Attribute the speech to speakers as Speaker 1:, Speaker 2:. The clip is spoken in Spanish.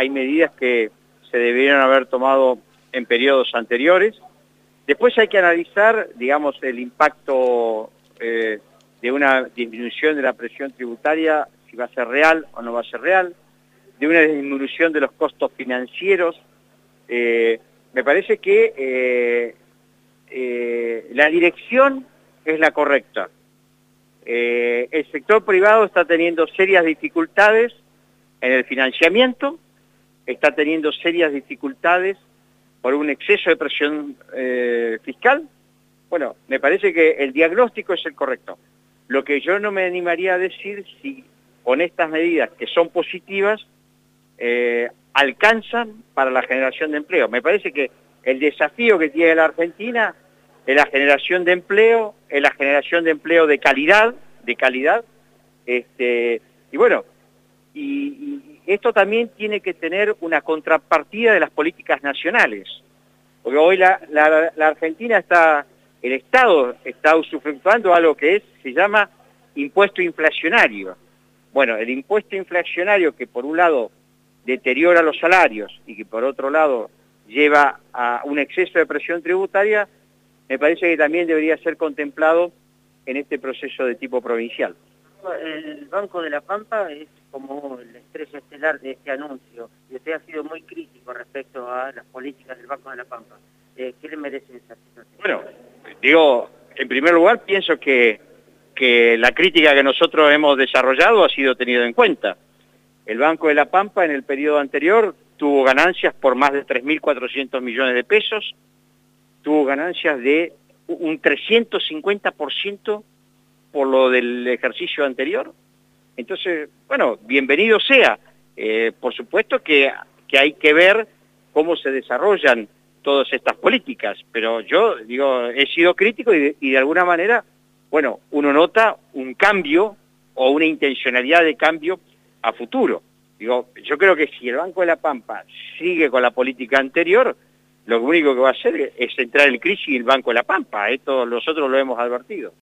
Speaker 1: hay medidas que se debieron haber tomado en periodos anteriores. Después hay que analizar, digamos, el impacto eh, de una disminución de la presión tributaria, si va a ser real o no va a ser real, de una disminución de los costos financieros. Eh, me parece que eh, la dirección es la correcta. el sector privado está teniendo serias dificultades en el financiamiento, está teniendo serias dificultades por un exceso de presión eh, fiscal, bueno, me parece que el diagnóstico es el correcto. Lo que yo no me animaría a decir si con estas medidas que son positivas eh, alcanzan para la generación de empleo. Me parece que el desafío que tiene la Argentina es la generación de empleo, es la generación de empleo de calidad, de calidad, este, y bueno, y, esto también tiene que tener una contrapartida de las políticas nacionales, porque hoy la, Argentina está, el Estado está usufructuando algo que es, se llama impuesto inflacionario. Bueno, el impuesto inflacionario que por un lado deteriora los salarios y que por otro lado lleva a un exceso de presión tributaria, me parece que también debería ser contemplado en este proceso de tipo provincial.
Speaker 2: El Banco de la Pampa es como la estrella estelar de este anuncio y usted ha sido muy crítico respecto a las políticas del Banco de la Pampa. Eh, ¿Qué le merece esa situación?
Speaker 1: Bueno, digo, en primer lugar pienso que, que la crítica que nosotros hemos desarrollado ha sido tenida en cuenta. El Banco de la Pampa en el periodo anterior tuvo ganancias por más de 3.400 millones de pesos, tuvo ganancias de un 350% por lo del ejercicio anterior, entonces, bueno, bienvenido sea. Eh, por supuesto que, hay que ver cómo se desarrollan todas estas políticas, pero yo digo, he sido crítico y de, alguna manera, bueno, uno nota un cambio o una intencionalidad de cambio a futuro. Digo, yo creo que si el Banco de la Pampa sigue con la política anterior, lo único que va a hacer es entrar en crisis el Banco de la Pampa. Esto nosotros lo hemos advertido.